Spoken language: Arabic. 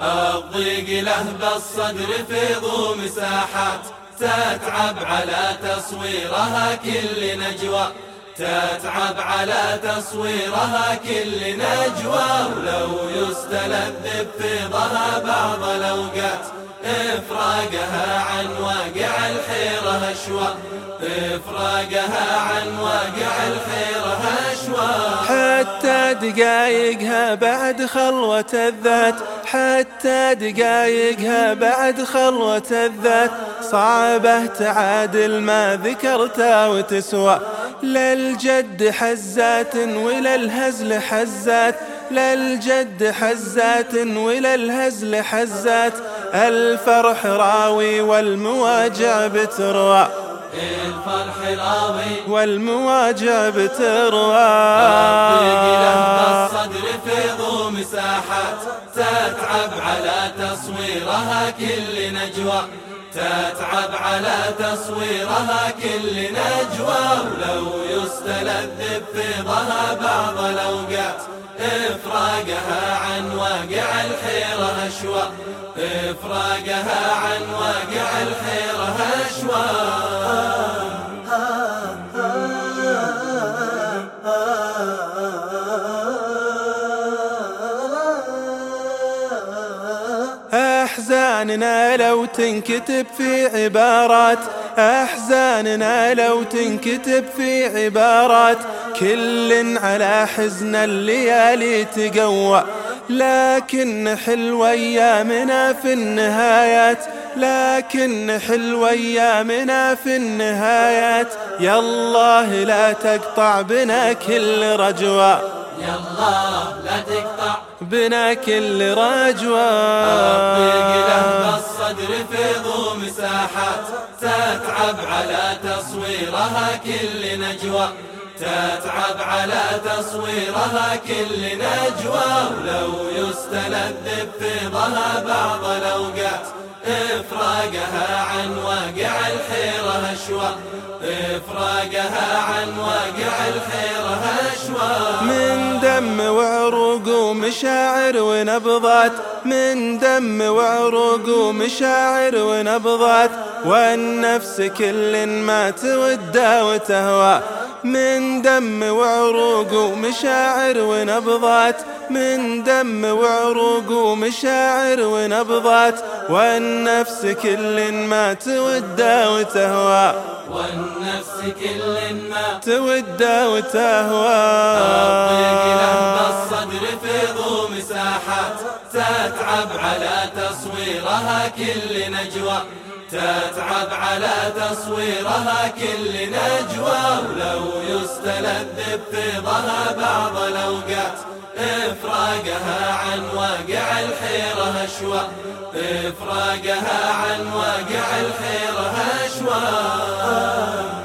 الضيق له بالصدر فيض مساحات تتعب على تصويرها كل نجوى. تتعب على تصويرها كل نجوى. ولو يستلذ بفيضها بعض الأوقات إفراقها عن واقع الحيرة أشوى إفراقها عن واقع الحيرة أشوى حتى دقايقها بعد خلوة الذات حتى دقايقها بعد خلوة الذات. صعبة تعادل ما ذكرتها وتسوى. للجد حزات وللهزل حزات. للجد حزات وللهزل حزات. الفرح راوي والمواجع بتروى. الفرح راوي والمواجع بتروى. الصدر فيض مساحات. تتعب على تصويرها كل نجوى. تتعب على تصويرها كل نجوى. ولو يستلذ بفيضها بعض الأوقات. إفراقها عن واقع الحيرة أشوى إفراقها عن واقع الحيرة أشوى أحزاننا لو تنكتب في عبارات أحزاننا لو تنكتب في عبارات كل على حزن الليالي تقوى. لكن حلو أيامنا في النهايات لكن حلو أيامنا في النهايات. يا الله لا تقطع بنا كل رجوة يا الله لا تقطع بنا كل رجوة الضيق له بالصدر فيض مساحات تتعب على تصويرها كل نجوى. تتعب على تصويرها كل نجوى. ولو يستلذ بفيضها بعض الأوقات. إفراقها عن واقع الحيرة أشوى إفراقها عن واقع الحيرة أشوى من دم وعروق ومشاعر ونبضات. من دم وعروق ومشاعر ونبضات. والنفس كل ما تودى وتهوى. من دم وعروق ومشاعر ونبضات. من دم وعروق ومشاعر ونبضات. والنفس كل ما تودى وتهوى. والنفس كل ما تودى وتهوى. له بالصدر فيض مساحات تتعب على تصويرها كل نجوى. تتعب على تصويرها كل نجوى ولو يستلذ بفيضها بعض الأوقات. إفراقها عن واقع الحيرة هشوى. إفراقها عن واقع الحيرة هشوى.